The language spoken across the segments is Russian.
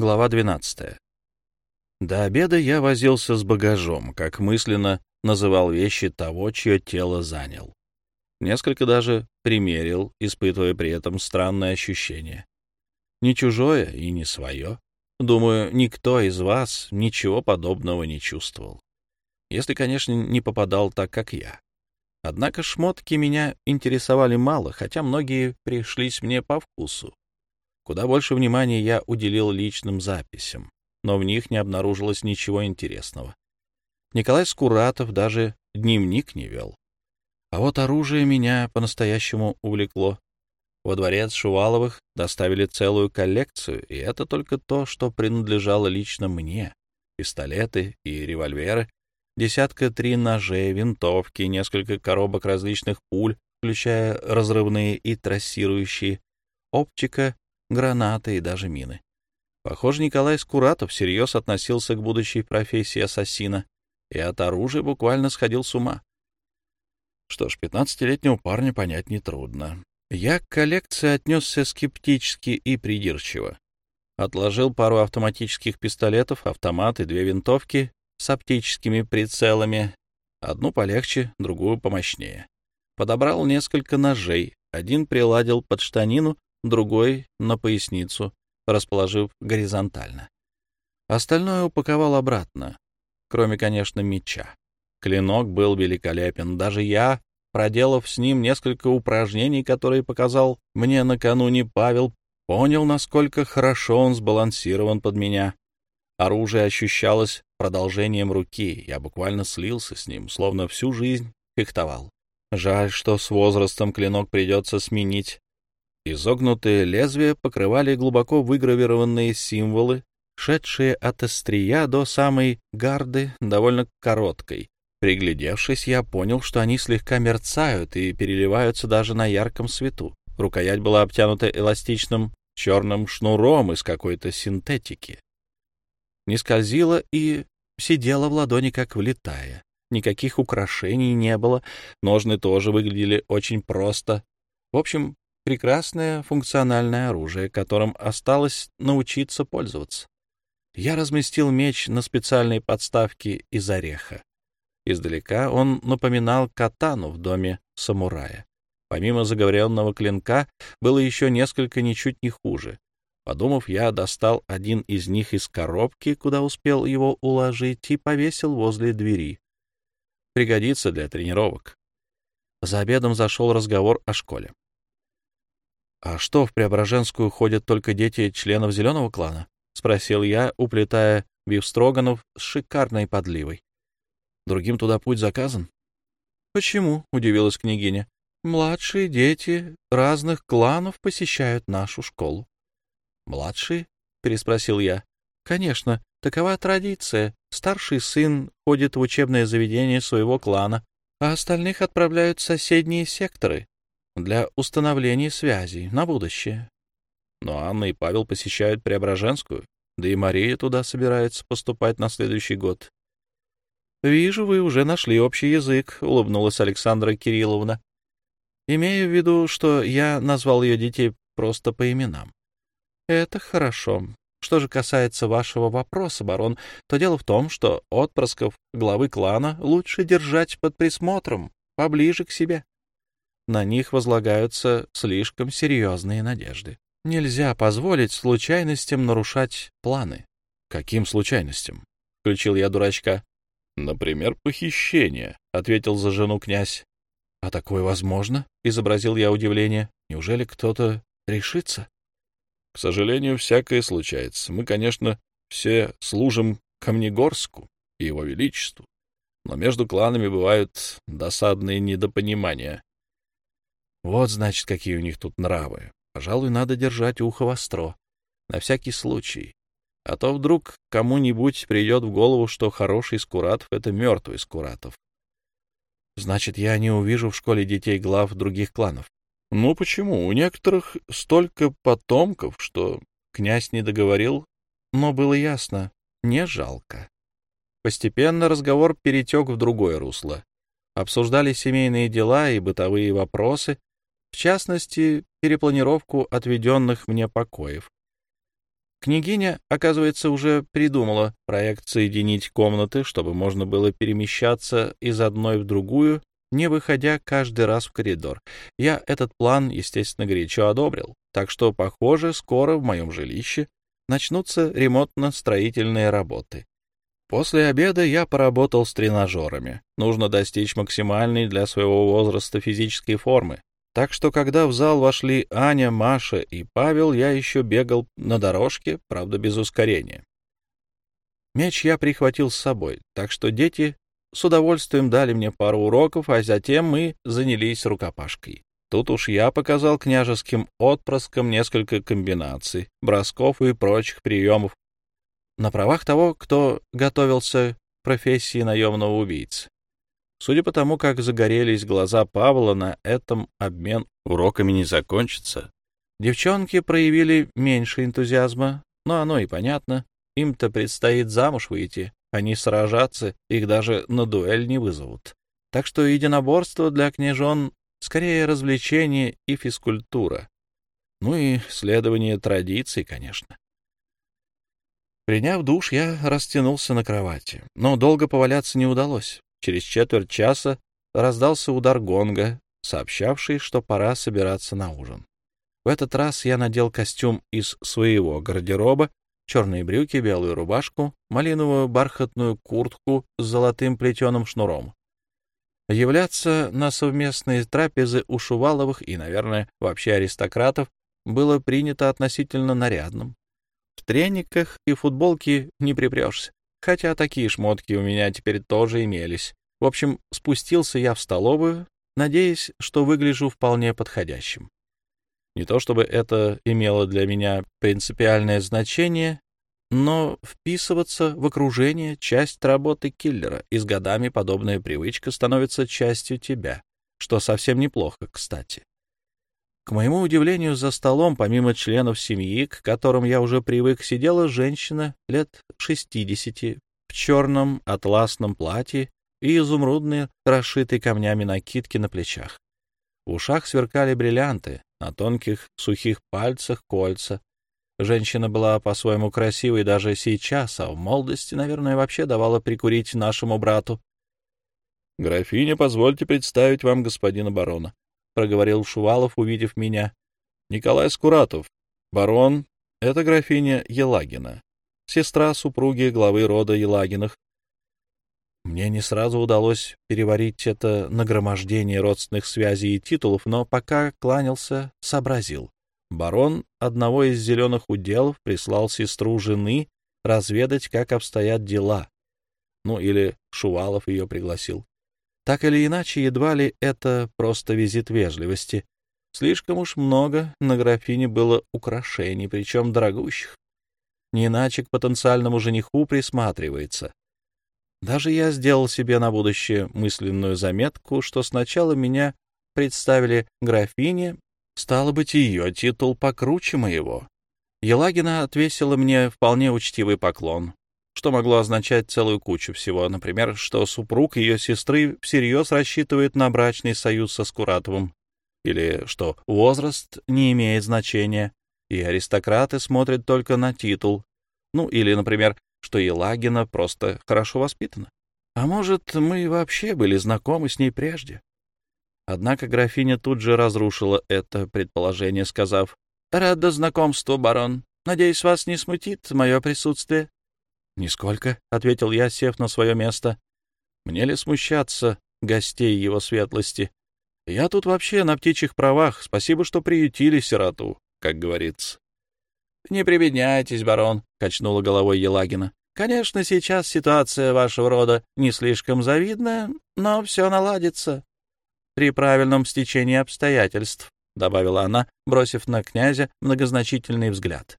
Глава 12. До обеда я возился с багажом, как мысленно называл вещи того, чье тело занял. Несколько даже примерил, испытывая при этом странное ощущение. Не чужое и не свое. Думаю, никто из вас ничего подобного не чувствовал. Если, конечно, не попадал так, как я. Однако шмотки меня интересовали мало, хотя многие пришлись мне по вкусу. Куда больше внимания я уделил личным записям, но в них не обнаружилось ничего интересного. Николай Скуратов даже дневник не вел. А вот оружие меня по-настоящему увлекло. Во дворец Шуваловых доставили целую коллекцию, и это только то, что принадлежало лично мне. Пистолеты и револьверы, десятка три ножей, винтовки, несколько коробок различных пуль, включая разрывные и трассирующие, оптика, гранаты и даже мины. Похоже, Николай Скуратов всерьез относился к будущей профессии ассасина и от оружия буквально сходил с ума. Что ж, пятнадцатилетнего парня понять нетрудно. Я к коллекции отнесся скептически и придирчиво. Отложил пару автоматических пистолетов, автомат и две винтовки с оптическими прицелами, одну полегче, другую помощнее. Подобрал несколько ножей, один приладил под штанину, другой — на поясницу, расположив горизонтально. Остальное упаковал обратно, кроме, конечно, меча. Клинок был великолепен. Даже я, проделав с ним несколько упражнений, которые показал мне накануне Павел, понял, насколько хорошо он сбалансирован под меня. Оружие ощущалось продолжением руки. Я буквально слился с ним, словно всю жизнь фехтовал. Жаль, что с возрастом клинок придется сменить. Изогнутые лезвия покрывали глубоко выгравированные символы, шедшие от острия до самой гарды, довольно короткой, Приглядевшись, я понял, что они слегка мерцают и переливаются даже на ярком свету. Рукоять была обтянута эластичным черным шнуром из какой-то синтетики. Не скользила и сидела в ладони, как влетая. Никаких украшений не было, ножны тоже выглядели очень просто. В общем, прекрасное функциональное оружие, которым осталось научиться пользоваться. Я разместил меч на специальной подставке из ореха. Издалека он напоминал катану в доме самурая. Помимо заговоренного клинка было еще несколько ничуть не хуже. Подумав, я достал один из них из коробки, куда успел его уложить, и повесил возле двери. Пригодится для тренировок. За обедом зашел разговор о школе. — А что, в Преображенскую ходят только дети членов зеленого клана? — спросил я, уплетая бифстроганов с шикарной подливой. Другим туда путь заказан? — Почему? — удивилась княгиня. — Младшие дети разных кланов посещают нашу школу. — Младшие? — переспросил я. — Конечно, такова традиция. Старший сын ходит в учебное заведение своего клана, а остальных отправляют в соседние секторы для установления связей на будущее. Но Анна и Павел посещают Преображенскую, да и Мария туда собирается поступать на следующий год. «Вижу, вы уже нашли общий язык», — улыбнулась Александра Кирилловна. «Имею в виду, что я назвал ее детей просто по именам». «Это хорошо. Что же касается вашего вопроса, барон, то дело в том, что отпрысков главы клана лучше держать под присмотром, поближе к себе. На них возлагаются слишком серьезные надежды. Нельзя позволить случайностям нарушать планы. — Каким случайностям? — включил я дурачка. «Например, похищение», — ответил за жену князь. «А такое возможно?» — изобразил я удивление. «Неужели кто-то решится?» «К сожалению, всякое случается. Мы, конечно, все служим Камнегорску и его величеству, но между кланами бывают досадные недопонимания. Вот, значит, какие у них тут нравы. Пожалуй, надо держать ухо востро. На всякий случай. А то вдруг кому-нибудь придет в голову, что хороший Скуратов — это мертвый Скуратов. Значит, я не увижу в школе детей глав других кланов. Ну почему? У некоторых столько потомков, что князь не договорил, но было ясно, не жалко. Постепенно разговор перетек в другое русло. Обсуждали семейные дела и бытовые вопросы, в частности, перепланировку отведенных мне покоев. Княгиня, оказывается, уже придумала проект соединить комнаты, чтобы можно было перемещаться из одной в другую, не выходя каждый раз в коридор. Я этот план, естественно, горячо одобрил, так что, похоже, скоро в моем жилище начнутся ремонтно-строительные работы. После обеда я поработал с тренажерами. Нужно достичь максимальной для своего возраста физической формы. Так что, когда в зал вошли Аня, Маша и Павел, я еще бегал на дорожке, правда, без ускорения. Меч я прихватил с собой, так что дети с удовольствием дали мне пару уроков, а затем мы занялись рукопашкой. Тут уж я показал княжеским отпрыскам несколько комбинаций, бросков и прочих приемов на правах того, кто готовился к профессии наемного убийцы. Судя по тому, как загорелись глаза Павла, на этом обмен уроками не закончится. Девчонки проявили меньше энтузиазма, но оно и понятно. Им-то предстоит замуж выйти, не сражаться, их даже на дуэль не вызовут. Так что единоборство для княжон скорее развлечение и физкультура. Ну и следование традиций, конечно. Приняв душ, я растянулся на кровати, но долго поваляться не удалось. Через четверть часа раздался удар гонга, сообщавший, что пора собираться на ужин. В этот раз я надел костюм из своего гардероба, черные брюки, белую рубашку, малиновую бархатную куртку с золотым плетеным шнуром. Являться на совместные трапезы у Шуваловых и, наверное, вообще аристократов было принято относительно нарядным. В трениках и футболке не припрешься хотя такие шмотки у меня теперь тоже имелись. В общем, спустился я в столовую, надеясь, что выгляжу вполне подходящим. Не то чтобы это имело для меня принципиальное значение, но вписываться в окружение — часть работы киллера, и с годами подобная привычка становится частью тебя, что совсем неплохо, кстати. К моему удивлению, за столом, помимо членов семьи, к которым я уже привык, сидела женщина лет шестидесяти в черном атласном платье и изумрудной, расшитой камнями накидки на плечах. В ушах сверкали бриллианты, на тонких сухих пальцах кольца. Женщина была по-своему красивой даже сейчас, а в молодости, наверное, вообще давала прикурить нашему брату. — Графиня, позвольте представить вам господина барона. — проговорил Шувалов, увидев меня. — Николай Скуратов, барон, это графиня Елагина, сестра супруги главы рода Елагиных. Мне не сразу удалось переварить это нагромождение родственных связей и титулов, но пока кланялся, сообразил. Барон одного из зеленых уделов прислал сестру жены разведать, как обстоят дела. Ну, или Шувалов ее пригласил. Так или иначе, едва ли это просто визит вежливости. Слишком уж много на графине было украшений, причем дорогущих. Не иначе к потенциальному жениху присматривается. Даже я сделал себе на будущее мысленную заметку, что сначала меня представили графине, стало быть, ее титул покруче моего. Елагина отвесила мне вполне учтивый поклон что могло означать целую кучу всего. Например, что супруг ее сестры всерьез рассчитывает на брачный союз со Скуратовым, или что возраст не имеет значения, и аристократы смотрят только на титул, ну или, например, что Елагина просто хорошо воспитана. А может, мы вообще были знакомы с ней прежде? Однако графиня тут же разрушила это предположение, сказав, «Рада знакомству, барон. Надеюсь, вас не смутит мое присутствие». «Нисколько», — ответил я, сев на свое место. «Мне ли смущаться гостей его светлости? Я тут вообще на птичьих правах. Спасибо, что приютили сироту, как говорится». «Не прибедняйтесь, барон», — качнула головой Елагина. «Конечно, сейчас ситуация вашего рода не слишком завидная, но все наладится при правильном стечении обстоятельств», — добавила она, бросив на князя многозначительный взгляд.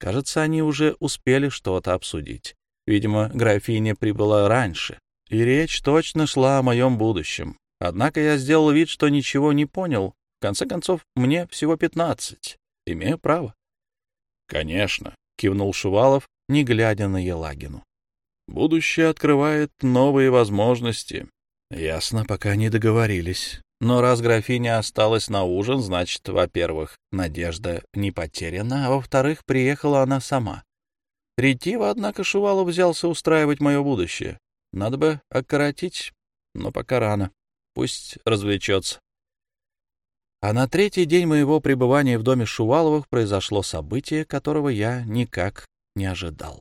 Кажется, они уже успели что-то обсудить. Видимо, графиня прибыла раньше, и речь точно шла о моем будущем. Однако я сделал вид, что ничего не понял. В конце концов, мне всего пятнадцать. Имею право. — Конечно, — кивнул Шувалов, не глядя на Елагину. — Будущее открывает новые возможности. — Ясно, пока не договорились. Но раз графиня осталась на ужин, значит, во-первых, надежда не потеряна, а во-вторых, приехала она сама. Ретиво, однако, Шувалов взялся устраивать мое будущее. Надо бы окоротить, но пока рано. Пусть развлечется. А на третий день моего пребывания в доме Шуваловых произошло событие, которого я никак не ожидал.